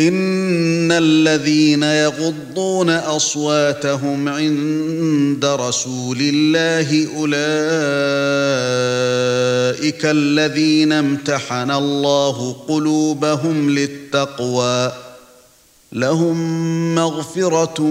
ان الذين يغضون اصواتهم عند رسول الله اولئك الذين امتحن الله قلوبهم للتقوى لهم مغفرة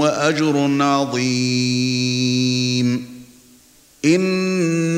واجر عظيم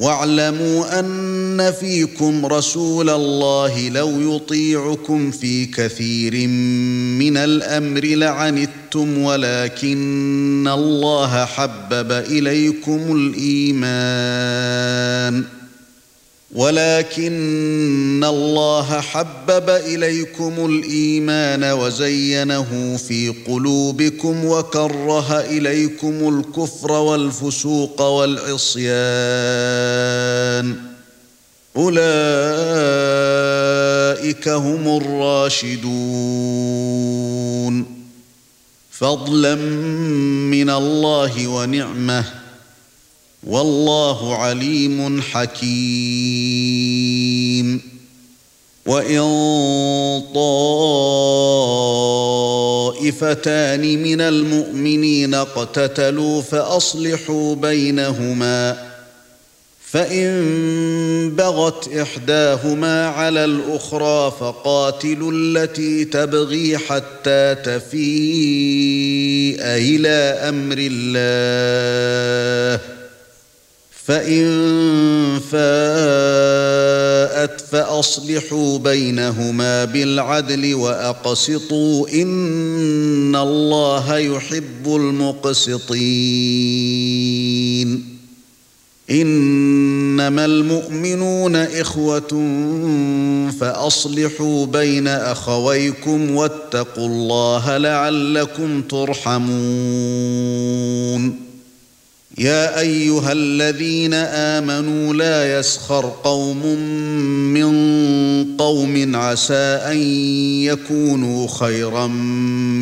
واعلموا أن فيكم رسول الله لو يطيعكم في كثير من الأمر لعنتم ولكن الله حبب إليكم الإيمان. ولكن الله حبب إليكم الإيمان وزينه في قلوبكم وكره إليكم الكفر والفسوق والعصيان. أولئك هم الراشدون. فضلا من الله ونعمة. والله عليم حكيم. وإن طائفتان من المؤمنين اقتتلوا فأصلحوا بينهما فإن بغت إحداهما على الأخرى فقاتلوا التي تبغي حتى تفيء إلى أمر الله. فإن فاءت فأصلحوا بينهما بالعدل وأقسطوا إن الله يحب المقسطين. إنما المؤمنون إخوة فأصلحوا بين أخويكم واتقوا الله لعلكم ترحمون. يا أيها الذين آمنوا لا يسخر قوم من قوم عسى أن يكونوا خيرا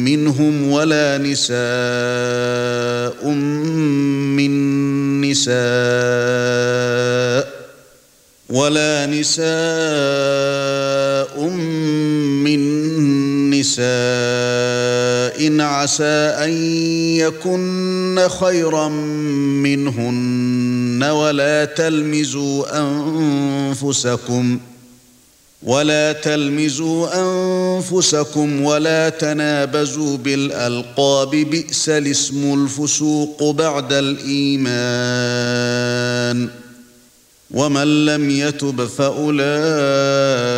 منهم ولا نساء من نساء ولا نساء من نساء عسى أن يكن خيرا منهن ولا تلمزوا أنفسكم ولا تلمزوا أنفسكم ولا تنابزوا بالألقاب بئس الاسم الفسوق بعد الإيمان ومن لم يتب فأولئك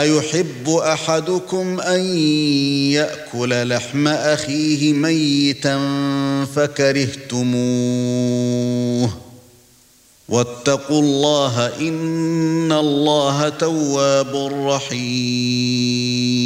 أيحب أحدكم أن يأكل لحم أخيه ميتا فكرهتموه؟ واتقوا الله إن الله تواب رحيم.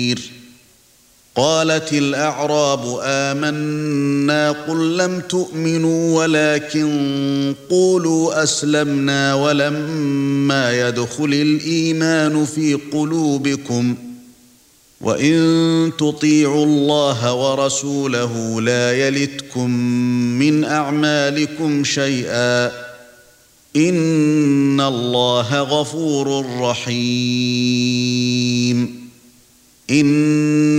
قالت الأعراب آمنا قل لم تؤمنوا ولكن قولوا أسلمنا ولما يدخل الإيمان في قلوبكم وإن تطيعوا الله ورسوله لا يلتكم من أعمالكم شيئا إن الله غفور رحيم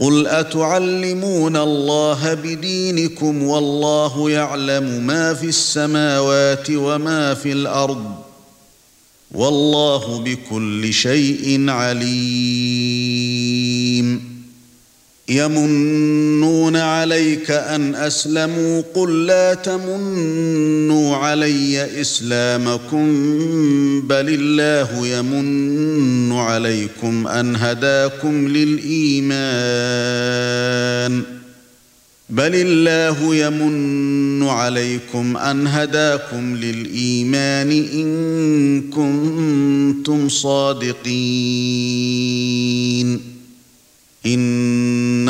قل اتعلمون الله بدينكم والله يعلم ما في السماوات وما في الأرض والله بكل شيء عليم يمنون عليك أن أسلموا قل لا تمنوا علي إسلامكم بل الله يمن عليكم أن هداكم للإيمان بل الله يمن عليكم أن هداكم للإيمان إن كنتم صادقين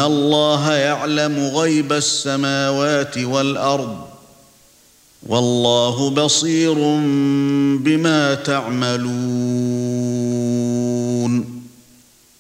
ان الله يعلم غيب السماوات والارض والله بصير بما تعملون